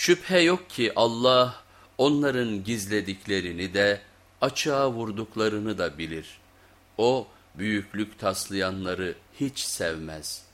Şüphe yok ki Allah onların gizlediklerini de açığa vurduklarını da bilir. O büyüklük taslayanları hiç sevmez.''